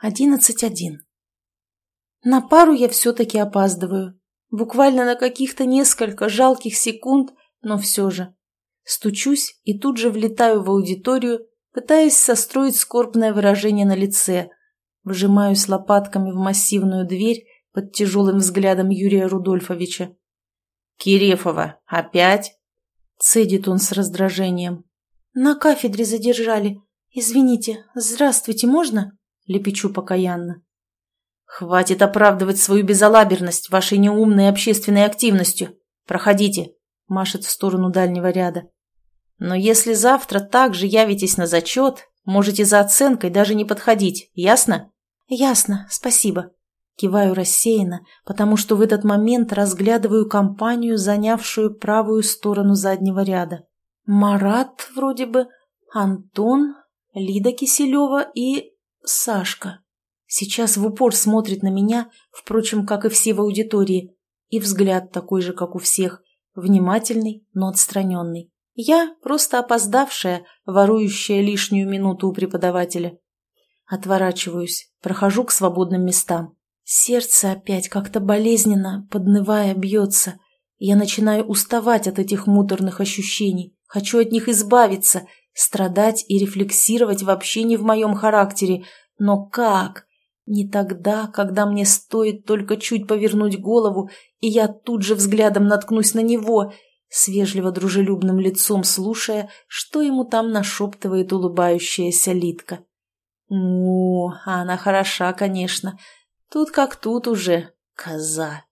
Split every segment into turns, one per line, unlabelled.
Одиннадцать один. На пару я все-таки опаздываю. Буквально на каких-то несколько жалких секунд, но все же. Стучусь и тут же влетаю в аудиторию, пытаясь состроить скорбное выражение на лице. Вжимаюсь лопатками в массивную дверь под тяжелым взглядом Юрия Рудольфовича.
«Кирефова, опять?»
— цедит он с раздражением. «На кафедре задержали. Извините, здравствуйте, можно?» — лепечу покаянно.
«Хватит оправдывать свою безалаберность вашей неумной общественной активностью. Проходите», — машет в сторону дальнего ряда. «Но если завтра также явитесь на зачет, можете за оценкой даже не подходить, ясно?»
«Ясно, спасибо», Киваю рассеянно, потому что в этот момент разглядываю компанию, занявшую правую сторону заднего ряда. Марат вроде бы, Антон, Лида Киселева и Сашка. Сейчас в упор смотрит на меня, впрочем, как и все в аудитории, и взгляд такой же, как у всех, внимательный, но отстраненный. Я просто опоздавшая, ворующая лишнюю минуту у преподавателя. Отворачиваюсь, прохожу к свободным местам. Сердце опять как-то болезненно, поднывая, бьется. Я начинаю уставать от этих муторных ощущений. Хочу от них избавиться. Страдать и рефлексировать вообще не в моем характере. Но как? Не тогда, когда мне стоит только чуть повернуть голову, и я тут же взглядом наткнусь на него, с вежливо-дружелюбным лицом слушая, что ему там нашептывает улыбающаяся Литка. «У, она хороша, конечно». Тут как тут уже. Коза.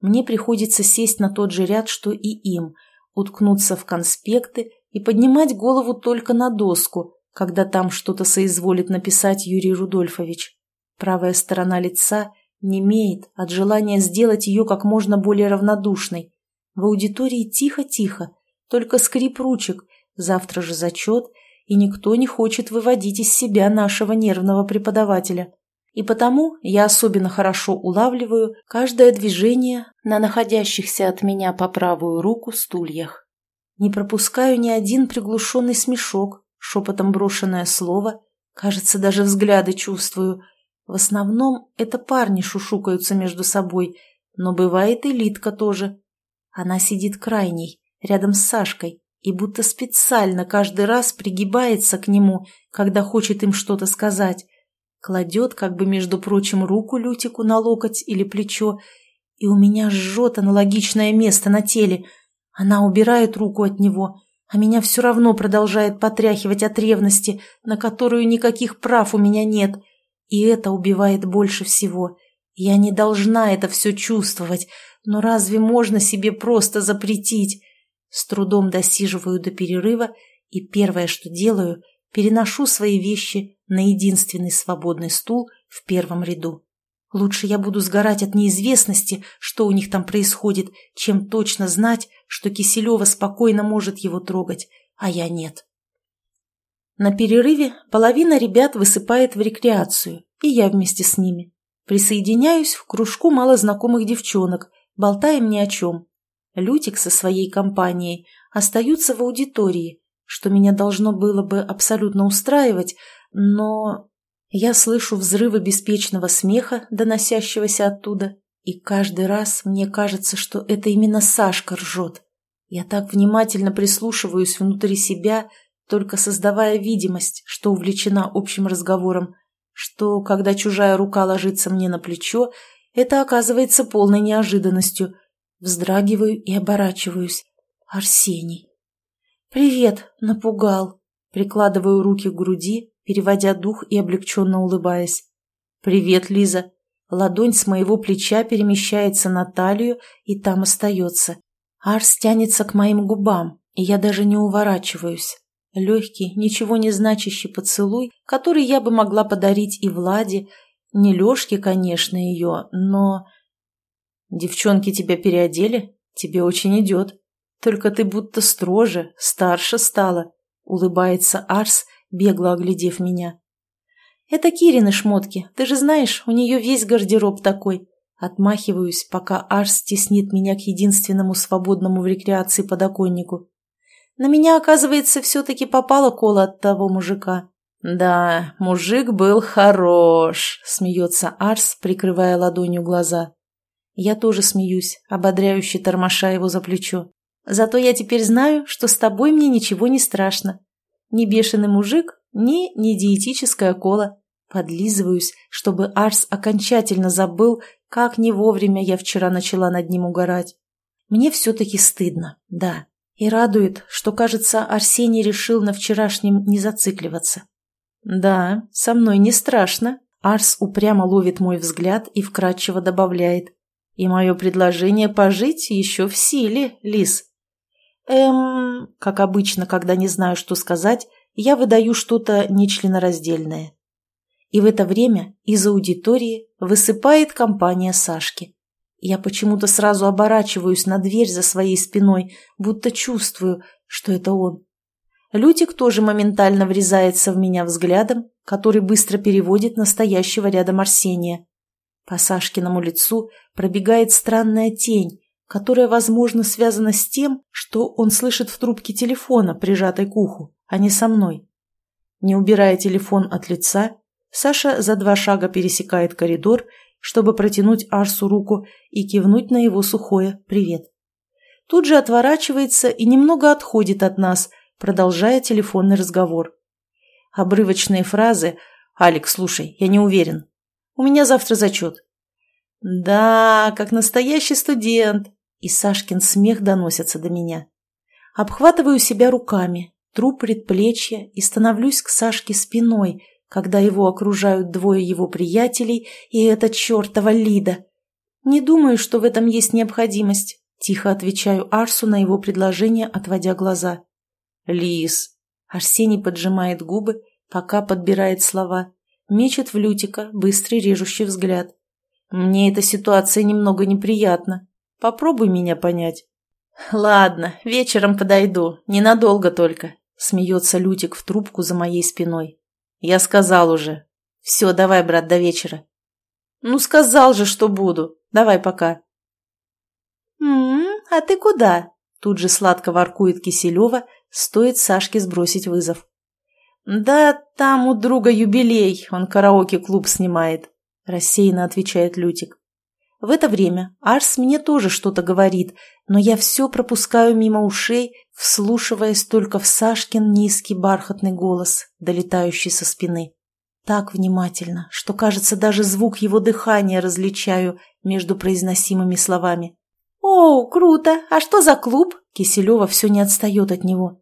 Мне приходится сесть на тот же ряд, что и им, уткнуться в конспекты и поднимать голову только на доску, когда там что-то соизволит написать Юрий Рудольфович. Правая сторона лица немеет от желания сделать ее как можно более равнодушной. В аудитории тихо-тихо, только скрип ручек, завтра же зачет, и никто не хочет выводить из себя нашего нервного преподавателя и потому я особенно хорошо улавливаю каждое движение на находящихся от меня по правую руку стульях. Не пропускаю ни один приглушенный смешок, шепотом брошенное слово, кажется, даже взгляды чувствую. В основном это парни шушукаются между собой, но бывает и Литка тоже. Она сидит крайней, рядом с Сашкой, и будто специально каждый раз пригибается к нему, когда хочет им что-то сказать, кладет, как бы, между прочим, руку Лютику на локоть или плечо, и у меня жжет аналогичное место на теле. Она убирает руку от него, а меня все равно продолжает потряхивать от ревности, на которую никаких прав у меня нет. И это убивает больше всего. Я не должна это все чувствовать, но разве можно себе просто запретить? С трудом досиживаю до перерыва, и первое, что делаю, переношу свои вещи на единственный свободный стул в первом ряду. Лучше я буду сгорать от неизвестности, что у них там происходит, чем точно знать, что Киселева спокойно может его трогать, а я нет. На перерыве половина ребят высыпает в рекреацию, и я вместе с ними. Присоединяюсь в кружку малознакомых девчонок, болтаем ни о чем. Лютик со своей компанией остаются в аудитории, что меня должно было бы абсолютно устраивать, но я слышу взрывы беспечного смеха, доносящегося оттуда, и каждый раз мне кажется, что это именно Сашка ржет. Я так внимательно прислушиваюсь внутри себя, только создавая видимость, что увлечена общим разговором, что, когда чужая рука ложится мне на плечо, это оказывается полной неожиданностью. Вздрагиваю и оборачиваюсь. Арсений. «Привет!» — напугал. Прикладываю руки к груди, переводя дух и облегченно улыбаясь. «Привет, Лиза!» Ладонь с моего плеча перемещается на талию и там остается. Арс тянется к моим губам, и я даже не уворачиваюсь. Легкий, ничего не значащий поцелуй, который я бы могла подарить и Владе. Не Лешке, конечно, ее, но... «Девчонки тебя переодели? Тебе очень идет. Только ты будто строже, старше стала», — улыбается Арс, бегло оглядев меня. «Это Кирины шмотки, ты же знаешь, у нее весь гардероб такой». Отмахиваюсь, пока Арс теснит меня к единственному свободному в рекреации подоконнику. На меня, оказывается, все-таки попала кола от того мужика.
«Да, мужик был хорош», — смеется Арс, прикрывая ладонью глаза. Я тоже смеюсь, ободряюще тормоша его за плечо. «Зато я теперь знаю, что с тобой мне ничего не страшно. Ни бешеный мужик, ни не диетическая кола. Подлизываюсь, чтобы Арс окончательно забыл, как не вовремя я вчера начала над ним угорать. Мне все-таки стыдно, да. И радует, что, кажется, Арсений решил на вчерашнем не зацикливаться. Да, со мной не страшно. Арс упрямо ловит мой взгляд и вкратчиво добавляет. И мое предложение пожить еще в силе, Лис. Эм, как обычно, когда не знаю, что сказать, я выдаю что-то нечленораздельное. И в это время из аудитории высыпает компания Сашки. Я почему-то сразу оборачиваюсь на дверь за своей спиной, будто чувствую, что это он. Лютик тоже моментально врезается в меня взглядом, который быстро переводит настоящего рядом Арсения. По Сашкиному лицу пробегает странная тень, которая, возможно, связана с тем, что он слышит в трубке телефона, прижатой к уху, а не со мной. Не убирая телефон от лица, Саша за два шага пересекает коридор, чтобы протянуть Арсу руку и кивнуть на его сухое «привет». Тут же отворачивается и немного отходит от нас, продолжая телефонный разговор. Обрывочные фразы «Алекс, слушай, я не уверен. У меня завтра зачет». «Да, как настоящий студент!» И Сашкин смех доносится до меня. Обхватываю себя руками, тру предплечья и становлюсь к Сашке спиной – когда его окружают двое его приятелей и эта чертова Лида. Не думаю, что в этом есть необходимость. Тихо отвечаю Арсу на его предложение, отводя глаза. «Лис!» Арсений поджимает губы, пока подбирает слова. Мечет в Лютика быстрый режущий взгляд. «Мне эта ситуация немного неприятна. Попробуй меня понять». «Ладно, вечером подойду, ненадолго только», — смеется Лютик в трубку за моей спиной. Я сказал уже. Все, давай, брат, до вечера. Ну, сказал же, что буду. Давай пока. «М-м, а ты куда?» Тут же сладко воркует Киселева, стоит Сашке сбросить вызов. «Да там у друга юбилей, он караоке-клуб снимает», – рассеянно отвечает Лютик. В это время Арс мне тоже что-то говорит, но я все пропускаю мимо ушей, вслушиваясь только в Сашкин низкий бархатный голос, долетающий со спины. Так внимательно, что, кажется, даже звук его дыхания различаю между произносимыми словами. «О, круто! А что за клуб?» Киселева все не отстает от него.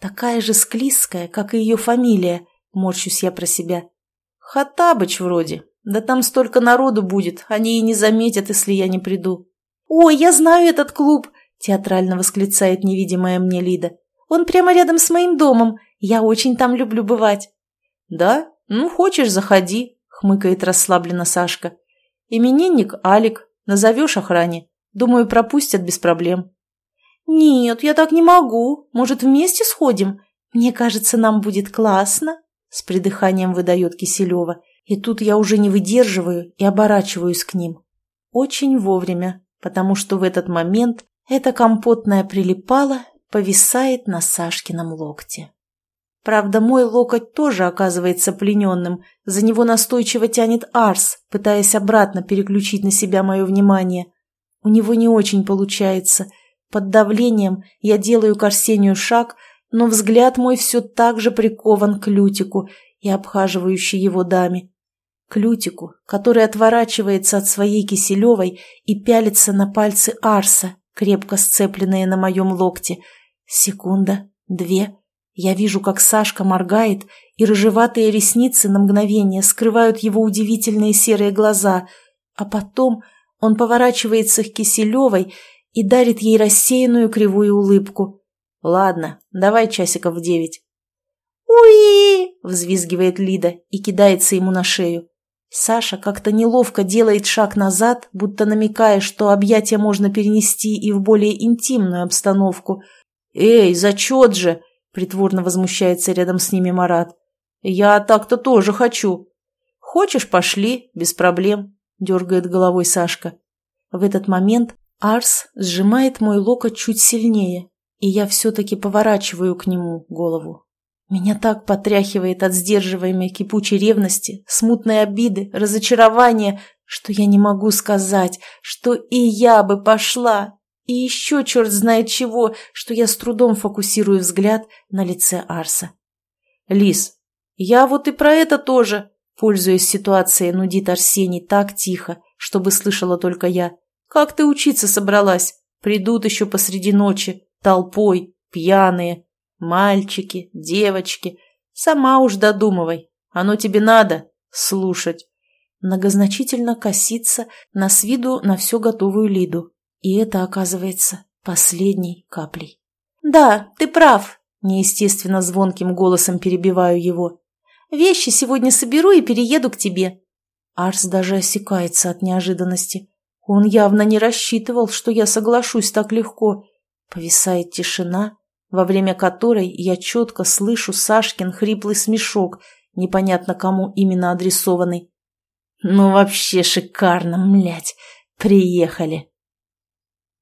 Такая же склизкая, как и ее фамилия, морщусь я про себя. «Хаттабыч вроде», да там столько народу будет, они и не заметят, если я не приду. «Ой, я знаю этот клуб!» – театрально восклицает невидимая мне Лида. «Он прямо рядом с моим домом. Я очень там люблю бывать». «Да? Ну, хочешь, заходи», – хмыкает расслабленно Сашка. «Именинник Алик. Назовешь охране. Думаю, пропустят без проблем». «Нет, я так не могу. Может, вместе сходим? Мне кажется, нам будет классно», – с придыханием выдает Киселева. И тут я уже не выдерживаю и оборачиваюсь к ним. Очень вовремя, потому что в этот момент эта компотная прилипала повисает на Сашкином локте. Правда, мой локоть тоже оказывается плененным, за него настойчиво тянет Арс, пытаясь обратно переключить на себя мое внимание. У него не очень получается. Под давлением я делаю к Арсению шаг, но взгляд мой все так же прикован к Лютику и обхаживающей его даме к Лютику, который отворачивается от своей Киселевой и пялится на пальцы Арса, крепко сцепленные на моем локте. Секунда, две. Я вижу, как Сашка моргает, и рыжеватые ресницы на мгновение скрывают его удивительные серые глаза, а потом он поворачивается к Киселевой и дарит ей рассеянную кривую улыбку. «Ладно, давай часиков в девять». «Уи!» — взвизгивает Лида и кидается ему на шею. Саша как-то неловко делает шаг назад, будто намекая, что объятия можно перенести и в более интимную обстановку. «Эй, зачет же!» — притворно возмущается рядом с ними Марат. «Я так-то тоже хочу». «Хочешь, пошли, без проблем», — дергает головой Сашка. В этот момент Арс сжимает мой локоть чуть сильнее, и я все-таки поворачиваю к нему голову.
Меня так потряхивает от сдерживаемой кипучей ревности, смутной обиды, разочарования, что я не могу сказать, что и я бы пошла, и еще черт знает чего, что я с трудом фокусирую взгляд на лице Арса.
«Лис, я вот и про это тоже», пользуясь ситуацией, нудит Арсений так тихо, чтобы слышала только я. «Как ты учиться собралась? Придут еще посреди ночи, толпой, пьяные, мальчики, девочки. Сама уж додумывай, оно тебе надо слушать».
Многозначительно косится на с виду на все готовую Лиду. И это оказывается последней каплей. «Да, ты прав», – неестественно звонким голосом перебиваю его. «Вещи сегодня соберу и перееду к тебе». Арс даже осекается от неожиданности. Он явно не рассчитывал, что я соглашусь так легко. Повисает тишина, во время которой я четко слышу Сашкин хриплый смешок, непонятно кому именно адресованный. «Ну вообще шикарно, млять! Приехали!»